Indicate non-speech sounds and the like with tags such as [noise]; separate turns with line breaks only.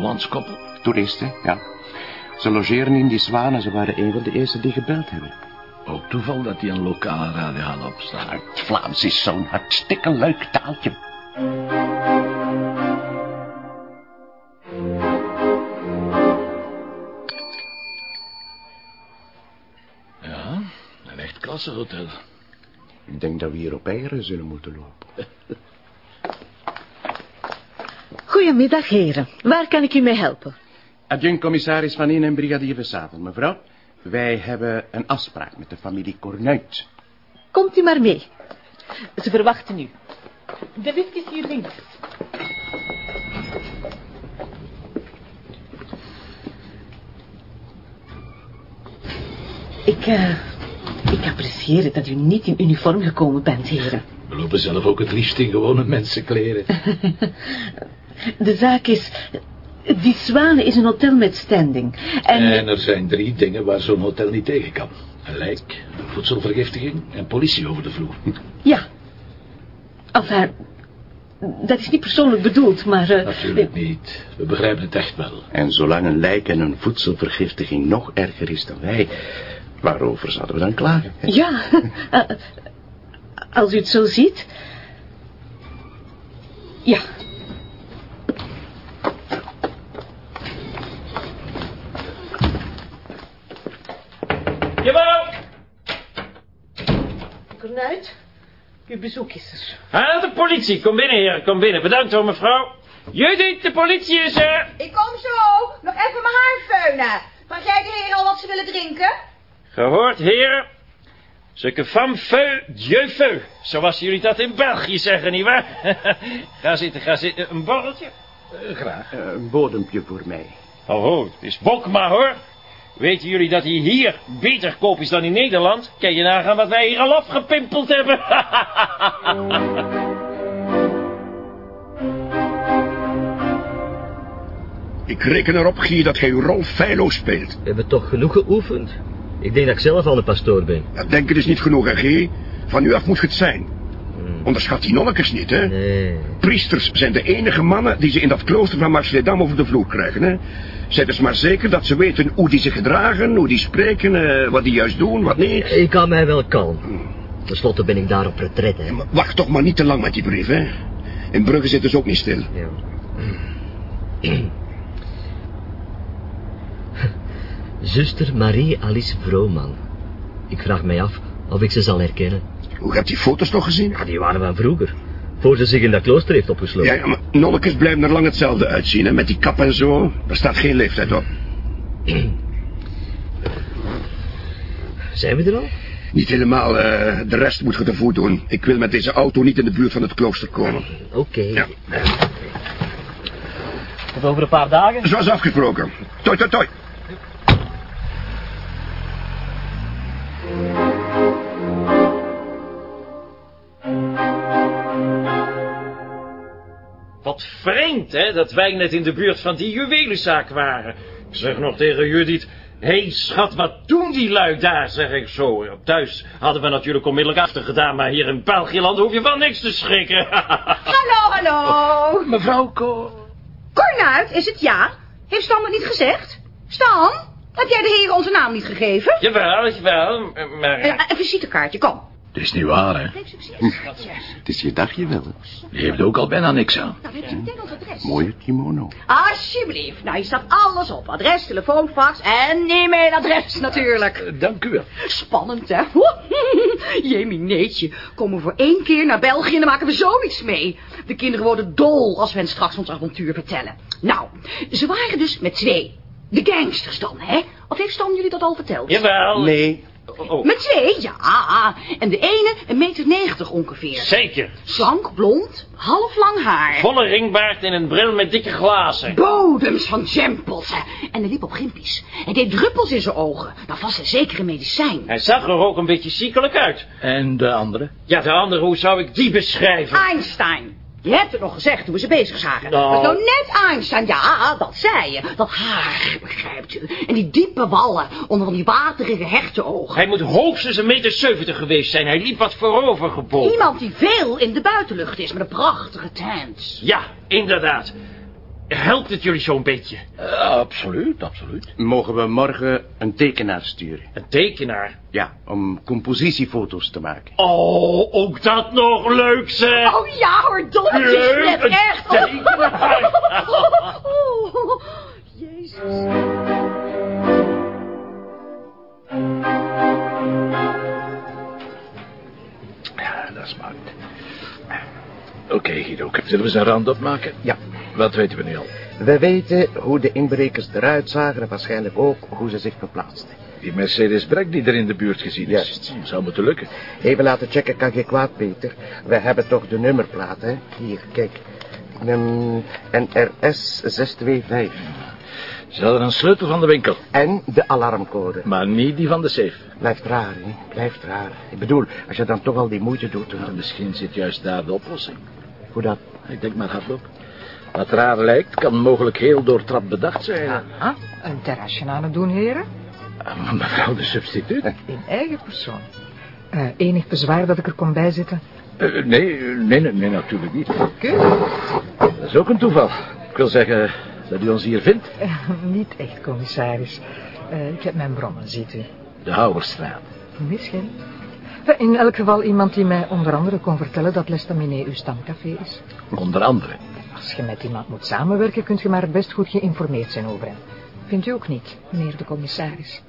manskoppel?
Toeristen, ja. Ze logeren in die zwanen. Ze waren een van de eerste die gebeld hebben.
Ook toeval dat die een lokale radio gaan opstaan.
Het Vlaams is zo'n hartstikke leuk taaltje.
Ja, een echt klassehotel.
Ik denk dat we hier op eieren zullen moeten lopen. [laughs]
Goedemiddag, heren. Waar kan ik u mee helpen?
Adjunct-commissaris Van In en brigadier Versaten. Mevrouw, wij hebben een afspraak met de familie Cornuit.
Komt u maar mee. Ze verwachten u. De lift is hier links. Ik, eh, ik apprecieer dat u niet in uniform gekomen bent, heren.
We lopen zelf ook het liefst in gewone mensenkleren. [laughs]
De zaak is... Die Zwanen is een hotel met standing. En...
En er zijn drie dingen waar zo'n hotel niet tegen kan. Een lijk, voedselvergiftiging en politie over de vloer.
Ja. Enfin, dat is niet persoonlijk bedoeld, maar... eh,
Natuurlijk niet. We begrijpen het echt wel.
En zolang een lijk en een voedselvergiftiging nog erger is dan wij... waarover zouden we dan klagen? hè?
Ja, eh, als u het zo ziet. Ja.
Jawel!
Uw bezoek is er.
Ah, de politie. Kom binnen, heer. Kom binnen. Bedankt hoor, mevrouw. Judith, de politie is er.
Ik kom zo. Nog even mijn haar feunen. Vraag jij de heren al wat ze willen drinken?
Gehoord, heren? Zulke femme feu, dieu feu. Zoals jullie dat in België zeggen, nietwaar? [laughs] ga zitten, ga zitten. Een borreltje?
Eh, graag.
Eh, een bodempje voor mij.
Oh, ho, het is Bokma, hoor. Weten jullie dat hij hier beter koop is dan in Nederland? Kan je nagaan wat wij hier al afgepimpeld hebben? [laughs]
Ik reken erop, Gier, dat gij uw rol feilloos speelt.
We hebben toch genoeg geoefend? Ik denk dat ik zelf al een pastoor ben.
Dat denken is niet genoeg, hè, G. Van u af moet het zijn. Onderschat die nonnekes niet, hè.
Nee.
Priesters zijn de enige mannen die ze in dat klooster van Marseledam over de vloer krijgen, hè. Zij dus maar zeker dat ze weten hoe die zich gedragen, hoe die spreken, eh, wat die juist doen, wat niet.
Ik kan mij wel kalm. Ten slotte ben ik daar op retret, hè.
Maar Wacht toch maar niet te lang met die brief, hè. In Brugge zitten ze ook niet stil.
Ja. [clears throat] Zuster Marie-Alice Vrooman. Ik vraag mij af of ik ze zal herkennen.
Hoe hebt die foto's nog gezien?
Ja, die waren van vroeger. Voor ze zich in dat klooster heeft opgesloten.
Ja, ja, maar nonnekes blijven er lang hetzelfde uitzien, hè. Met die kap en zo. Daar staat geen leeftijd op. [clears throat]
Zijn we er al?
Niet helemaal, eh, de rest moet je te voet doen. Ik wil met deze auto niet in de buurt van het klooster komen.
Oké.
Ja.
Tot over een paar dagen.
Zoals afgesproken. Toi, toi, toi.
Vreemd, hè, dat wij net in de buurt van die juwelenzaak waren. Ik zeg nog tegen Judith... Hé, hey, schat, wat doen die lui daar, zeg ik zo. Thuis hadden we natuurlijk onmiddellijk achtergedaan... maar hier in Belgiëland hoef je van niks te schrikken. [laughs]
Hallo, hallo.
Mevrouw Ko...
Kornuit, is het ja? Heeft Stan het niet gezegd? Stan, heb jij de heren onze naam niet gegeven?
jawel, jawel, maar...
Eh, een visitekaartje, kom.
Het is niet waar, hè.
Succes.
Het is je dagje wel, hè.
Die heeft ook al bijna niks aan.
Nou, weet je adres?
Mooie kimono.
Alsjeblieft. Nou, hier staat alles op. Adres, telefoon, fax en e-mailadres natuurlijk.
Eh, Dank u wel.
Spannend, hè? [laughs] Jemineetje. Komen we voor één keer naar België en dan maken we zoiets mee. De kinderen worden dol als we hen straks ons avontuur vertellen. Nou, ze waren dus met twee. De gangsters dan, hè? Of heeft Stan jullie dat al verteld?
Jawel.
Nee,
Oh, oh,
Met twee? Ja. En de ene een meter negentig ongeveer.
Zeker.
Slank, blond, half lang haar.
Volle ringbaard en een bril met dikke glazen.
Bodems van jempels. hè. En hij liep op grimpies. Hij deed druppels in zijn ogen. Nou, vast en zeker een medicijn.
Hij zag er ook een beetje ziekelijk uit.
En de andere?
Ja, de andere, hoe zou ik die beschrijven?
Einstein. Je hebt het nog gezegd toen we ze bezig zagen.
Nou.
Dat is nou net Einstein. Ja, dat zei je. Dat haar, begrijpt u. En die diepe wallen onder die waterige hechte ogen.
Hij moet hoogstens een meter zeventig geweest zijn. Hij liep wat voorover gebogen.
Iemand die veel in de buitenlucht is met een prachtige tent.
Ja, inderdaad. Helpt het jullie zo'n beetje?
Eh, absoluut, absoluut.
Mogen we morgen een tekenaar sturen?
Een tekenaar.
Ja, om compositiefoto's te maken.
Oh, ook dat nog leuk, zeg.
Oh ja hoor, dolletjes,
Leuk,
net
een
echt.
tekenaar.
Oh, [laughs] jezus.
Ja, dat smaakt. Oké, Guido. Zullen we zijn rand opmaken?
Ja.
Wat weten we nu al?
We weten hoe de inbrekers eruit zagen en waarschijnlijk ook hoe ze zich verplaatsten.
Die Mercedes Breck die er in de buurt gezien is.
Juist.
Zou moeten lukken.
Even laten checken kan geen kwaad, Peter. We hebben toch de nummerplaat, hè? Hier, kijk. Um, NRS 625.
Ze hadden een sleutel van de winkel.
En de alarmcode.
Maar niet die van de safe.
Blijft raar, hè? Blijft raar. Ik bedoel, als je dan toch al die moeite doet...
Nou, misschien zit juist daar de oplossing.
Hoe dat?
Ik denk maar hardop. Wat raar lijkt, kan mogelijk heel doortrapt bedacht zijn.
Aha, een terrasje aan het doen, heren?
Ah, mevrouw de substituut?
In eigen persoon. Eh, enig bezwaar dat ik er kon bijzitten?
Eh, nee, nee, nee, nee, natuurlijk niet.
Oké.
Dat is ook een toeval. Ik wil zeggen dat u ons hier vindt.
Eh, niet echt, commissaris. Eh, ik heb mijn bronnen, ziet u.
De Houwerstraat.
Misschien. Eh, In elk geval iemand die mij onder andere kon vertellen dat L'Estaminet uw stamcafé is.
Onder andere.
Als je met iemand moet samenwerken, kunt je maar best goed geïnformeerd zijn over hem. Vindt u ook niet, meneer de commissaris?